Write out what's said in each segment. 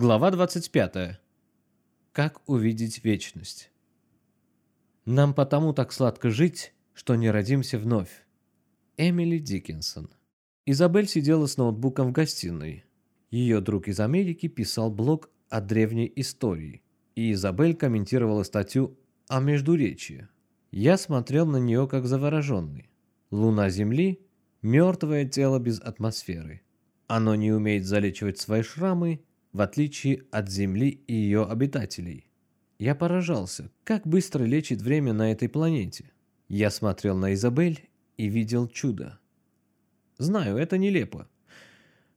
Глава 25. Как увидеть вечность? Нам потому так сладко жить, что не родимся вновь. Эмили Диккенсон. Изабель сидела с ноутбуком в гостиной. Ее друг из Америки писал блог о древней истории, и Изабель комментировала статью о Междуречии. Я смотрел на нее как завороженный. Луна Земли – мертвое тело без атмосферы. Оно не умеет залечивать свои шрамы в отличие от Земли и ее обитателей. Я поражался, как быстро лечит время на этой планете. Я смотрел на Изабель и видел чудо. Знаю, это нелепо.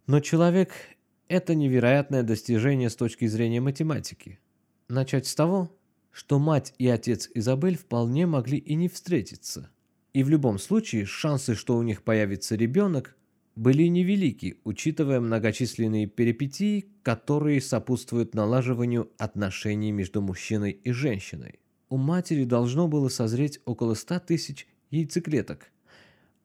Но человек – это невероятное достижение с точки зрения математики. Начать с того, что мать и отец Изабель вполне могли и не встретиться. И в любом случае шансы, что у них появится ребенок, были невелики, учитывая многочисленные перипетии, которые сопутствуют налаживанию отношений между мужчиной и женщиной. У матери должно было созреть около 100 тысяч яйцеклеток,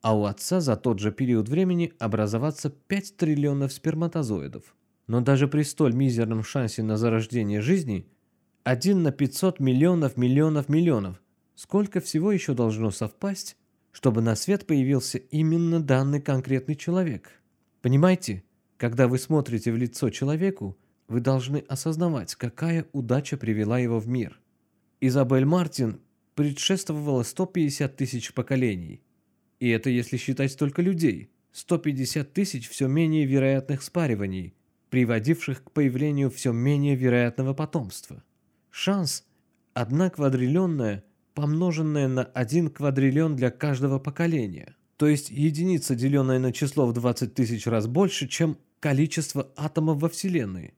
а у отца за тот же период времени образоваться 5 триллионов сперматозоидов. Но даже при столь мизерном шансе на зарождение жизни, один на 500 миллионов миллионов миллионов, сколько всего еще должно совпасть, чтобы на свет появился именно данный конкретный человек. Понимаете, когда вы смотрите в лицо человеку, вы должны осознавать, какая удача привела его в мир. Изабель Мартин предшествовала 150 тысяч поколений. И это если считать только людей. 150 тысяч все менее вероятных спариваний, приводивших к появлению все менее вероятного потомства. Шанс – одна квадриллионная – помноженное на 1 квадриллион для каждого поколения. То есть единица, деленная на число в 20 тысяч раз больше, чем количество атомов во Вселенной.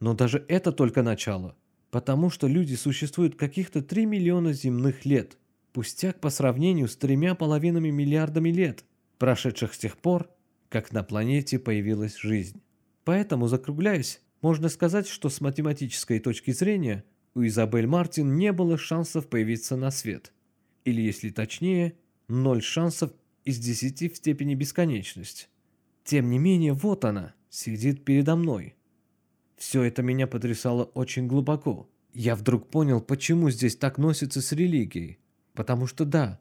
Но даже это только начало, потому что люди существуют каких-то 3 миллиона земных лет, пустяк по сравнению с тремя половинами миллиардами лет, прошедших с тех пор, как на планете появилась жизнь. Поэтому, закругляясь, можно сказать, что с математической точки зрения – у Изабель Мартин не было шансов появиться на свет. Или, если точнее, ноль шансов из десяти в степени бесконечность. Тем не менее, вот она, сидит передо мной. Все это меня потрясало очень глубоко. Я вдруг понял, почему здесь так носится с религией. Потому что да,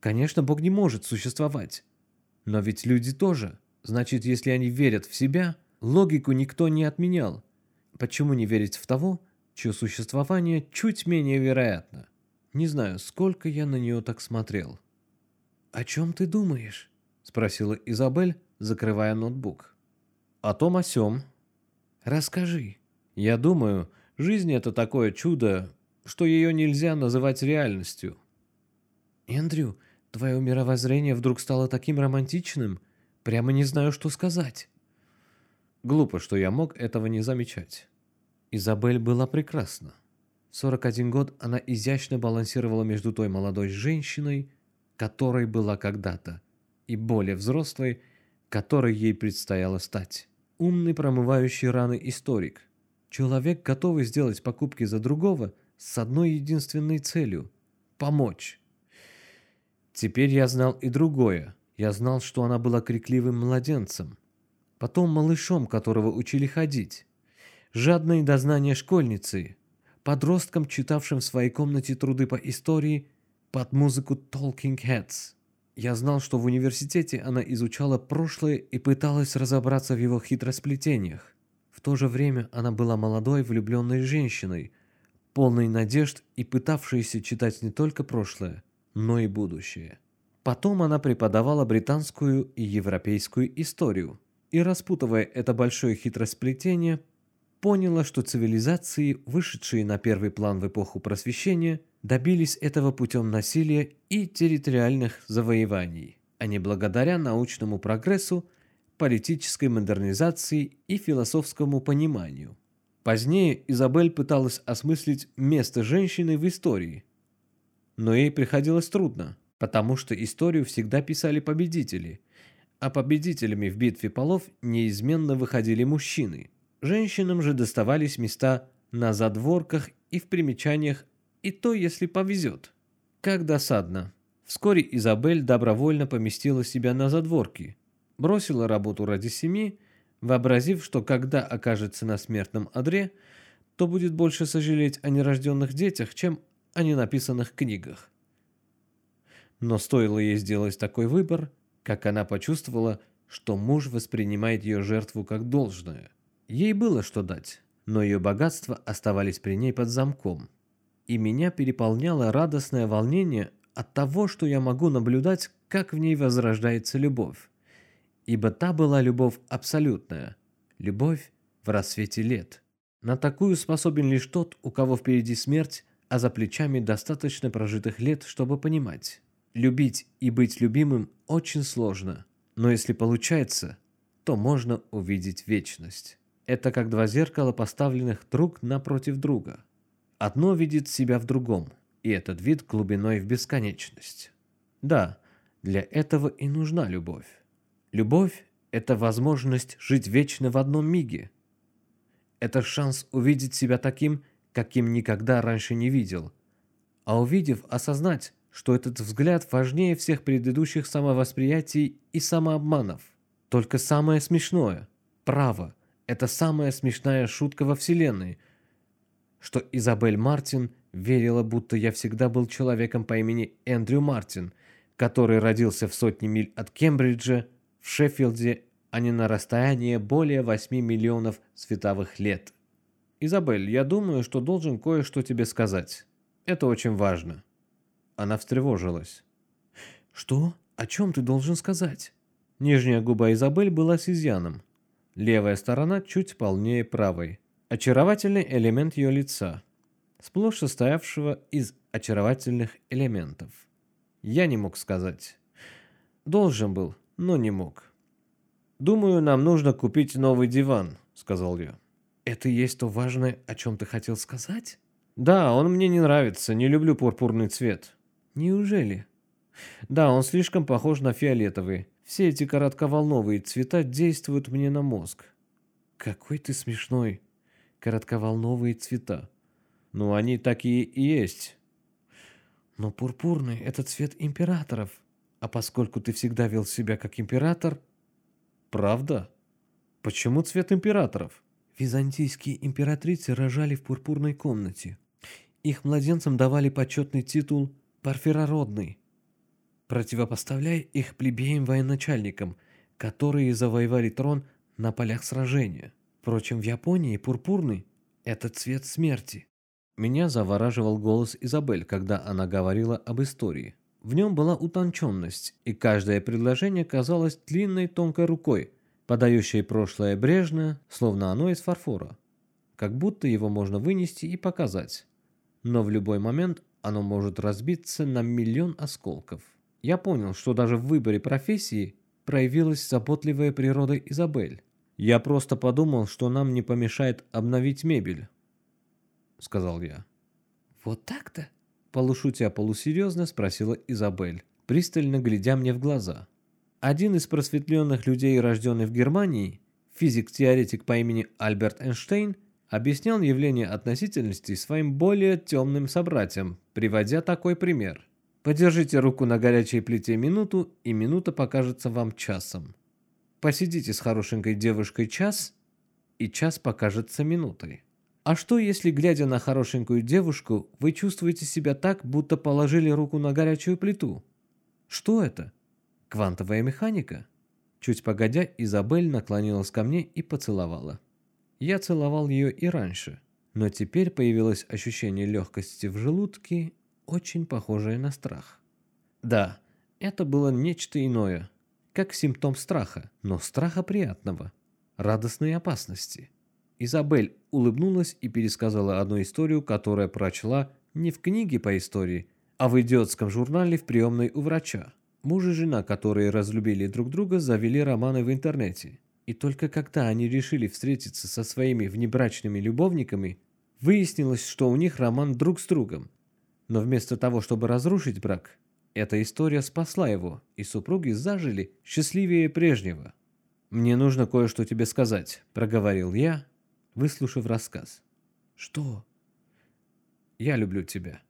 конечно, Бог не может существовать. Но ведь люди тоже. Значит, если они верят в себя, логику никто не отменял. Почему не верить в того, чье существование чуть менее вероятно. Не знаю, сколько я на нее так смотрел. «О чем ты думаешь?» – спросила Изабель, закрывая ноутбук. «О том о сём». «Расскажи». «Я думаю, жизнь – это такое чудо, что ее нельзя называть реальностью». «Эндрю, твое мировоззрение вдруг стало таким романтичным, прямо не знаю, что сказать». Глупо, что я мог этого не замечать. Изабель была прекрасна. В 41 год она изящно балансировала между той молодой женщиной, которой была когда-то, и более взрослой, которой ей предстояло стать. Умный, промывающий раны историк. Человек, готовый сделать покупки за другого с одной единственной целью – помочь. Теперь я знал и другое. Я знал, что она была крикливым младенцем. Потом малышом, которого учили ходить жадной до знания школьницей, подростком, читавшим в своей комнате труды по истории под музыку Talking Heads. Я знал, что в университете она изучала прошлое и пыталась разобраться в его хитросплетениях. В то же время она была молодой влюбленной женщиной, полной надежд и пытавшейся читать не только прошлое, но и будущее. Потом она преподавала британскую и европейскую историю, и распутывая это большое хитросплетение, поняла, что цивилизации, вышедшие на первый план в эпоху просвещения, добились этого путем насилия и территориальных завоеваний, а не благодаря научному прогрессу, политической модернизации и философскому пониманию. Позднее Изабель пыталась осмыслить место женщины в истории, но ей приходилось трудно, потому что историю всегда писали победители, а победителями в битве полов неизменно выходили мужчины – Женщинам же доставались места на задворках и в примечаниях, и то, если повезет. Как досадно. Вскоре Изабель добровольно поместила себя на задворки, бросила работу ради семьи, вообразив, что когда окажется на смертном одре, то будет больше сожалеть о нерожденных детях, чем о ненаписанных книгах. Но стоило ей сделать такой выбор, как она почувствовала, что муж воспринимает ее жертву как должное. Ей было что дать, но ее богатства оставались при ней под замком. И меня переполняло радостное волнение от того, что я могу наблюдать, как в ней возрождается любовь. Ибо та была любовь абсолютная, любовь в рассвете лет. На такую способен лишь тот, у кого впереди смерть, а за плечами достаточно прожитых лет, чтобы понимать. Любить и быть любимым очень сложно, но если получается, то можно увидеть вечность. Это как два зеркала, поставленных друг напротив друга. Одно видит себя в другом, и этот вид глубиной в бесконечность. Да, для этого и нужна любовь. Любовь – это возможность жить вечно в одном миге. Это шанс увидеть себя таким, каким никогда раньше не видел. А увидев, осознать, что этот взгляд важнее всех предыдущих самовосприятий и самообманов. Только самое смешное – право – это самая смешная шутка во Вселенной, что Изабель Мартин верила, будто я всегда был человеком по имени Эндрю Мартин, который родился в сотни миль от Кембриджа, в Шеффилде, а не на расстоянии более 8 миллионов световых лет. Изабель, я думаю, что должен кое-что тебе сказать. Это очень важно. Она встревожилась. «Что? О чем ты должен сказать?» Нижняя губа Изабель была с изъяном. Левая сторона чуть полнее правой. Очаровательный элемент ее лица, сплошь состоявшего из очаровательных элементов. Я не мог сказать. Должен был, но не мог. «Думаю, нам нужно купить новый диван», — сказал я. «Это и есть то важное, о чем ты хотел сказать?» «Да, он мне не нравится, не люблю пурпурный цвет». Неужели? Да, он слишком похож на фиолетовый. Все эти коротковолновые цвета действуют мне на мозг. Какой ты смешной. Коротковолновые цвета. Ну, они такие и есть. Но пурпурный – это цвет императоров. А поскольку ты всегда вел себя как император... Правда? Почему цвет императоров? Византийские императрицы рожали в пурпурной комнате. Их младенцам давали почетный титул парфирородный, противопоставляя их плебеям-военачальникам, которые завоевали трон на полях сражения. Впрочем, в Японии пурпурный – это цвет смерти. Меня завораживал голос Изабель, когда она говорила об истории. В нем была утонченность, и каждое предложение казалось длинной тонкой рукой, подающей прошлое брежно, словно оно из фарфора. Как будто его можно вынести и показать. Но в любой момент оно может разбиться на миллион осколков. Я понял, что даже в выборе профессии проявилась заботливая природа Изабель. Я просто подумал, что нам не помешает обновить мебель, сказал я. Вот так-то? Полушутя полусерьезно спросила Изабель, пристально глядя мне в глаза. Один из просветленных людей, рожденный в Германии, физик-теоретик по имени Альберт Эйнштейн, объяснял явление относительности своим более темным собратьям, приводя такой пример. Подержите руку на горячей плите минуту, и минута покажется вам часом. Посидите с хорошенькой девушкой час, и час покажется минутой. А что, если, глядя на хорошенькую девушку, вы чувствуете себя так, будто положили руку на горячую плиту? Что это? Квантовая механика? Чуть погодя, Изабель наклонилась ко мне и поцеловала. Я целовал ее и раньше, но теперь появилось ощущение легкости в желудке, очень похожее на страх. Да, это было нечто иное, как симптом страха, но страха приятного, радостной опасности. Изабель улыбнулась и пересказала одну историю, которую прочла не в книге по истории, а в идиотском журнале в приемной у врача. Муж и жена, которые разлюбили друг друга, завели романы в интернете. И только когда они решили встретиться со своими внебрачными любовниками, выяснилось, что у них роман друг с другом. Но вместо того, чтобы разрушить брак, эта история спасла его, и супруги зажили счастливее прежнего. «Мне нужно кое-что тебе сказать», – проговорил я, выслушав рассказ. «Что?» «Я люблю тебя».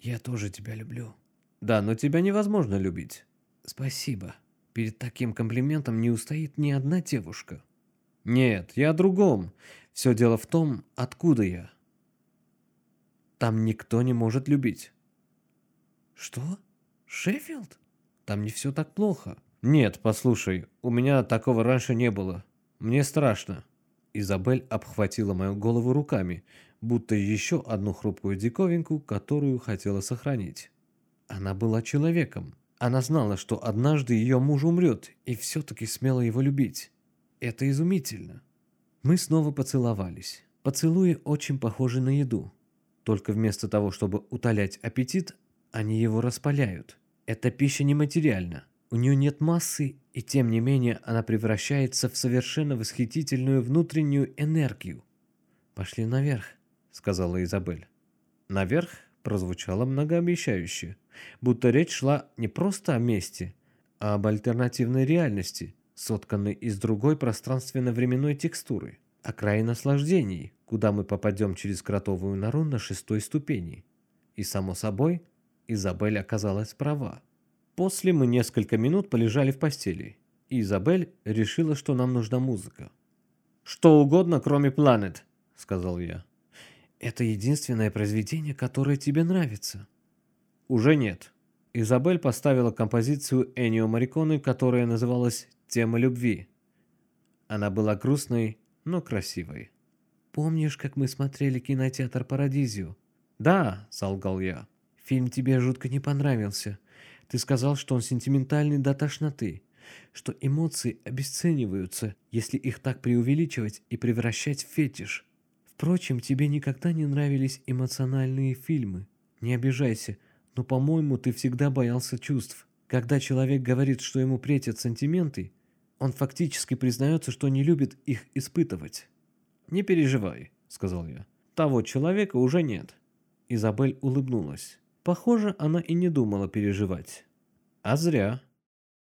«Я тоже тебя люблю». «Да, но тебя невозможно любить». «Спасибо». Перед таким комплиментом не устоит ни одна девушка. Нет, я о другом. Все дело в том, откуда я. Там никто не может любить. Что? Шеффилд? Там не все так плохо. Нет, послушай, у меня такого раньше не было. Мне страшно. Изабель обхватила мою голову руками, будто еще одну хрупкую диковинку, которую хотела сохранить. Она была человеком. Она знала, что однажды ее муж умрет, и все-таки смела его любить. Это изумительно. Мы снова поцеловались. Поцелуи очень похожи на еду. Только вместо того, чтобы утолять аппетит, они его распаляют. Эта пища нематериальна. У нее нет массы, и тем не менее она превращается в совершенно восхитительную внутреннюю энергию. «Пошли наверх», — сказала Изабель. «Наверх?» прозвучало многообещающе, будто речь шла не просто о месте, а об альтернативной реальности, сотканной из другой пространственно-временной текстуры, о крае наслаждений, куда мы попадем через кротовую нору на шестой ступени. И, само собой, Изабель оказалась права. После мы несколько минут полежали в постели, и Изабель решила, что нам нужна музыка. «Что угодно, кроме Planet», — сказал я. Это единственное произведение, которое тебе нравится. Уже нет. Изабель поставила композицию Энио Мариконы, которая называлась «Тема любви». Она была грустной, но красивой. «Помнишь, как мы смотрели кинотеатр «Парадизио»?» «Да», — солгал я. «Фильм тебе жутко не понравился. Ты сказал, что он сентиментальный до тошноты, что эмоции обесцениваются, если их так преувеличивать и превращать в фетиш. Впрочем, тебе никогда не нравились эмоциональные фильмы. Не обижайся, но, по-моему, ты всегда боялся чувств. Когда человек говорит, что ему претят сантименты, он фактически признается, что не любит их испытывать. «Не переживай», — сказал я. «Того человека уже нет». Изабель улыбнулась. Похоже, она и не думала переживать. А зря.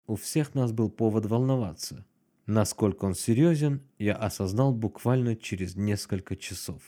У всех нас был повод волноваться. Насколько он серьезен, я осознал буквально через несколько часов.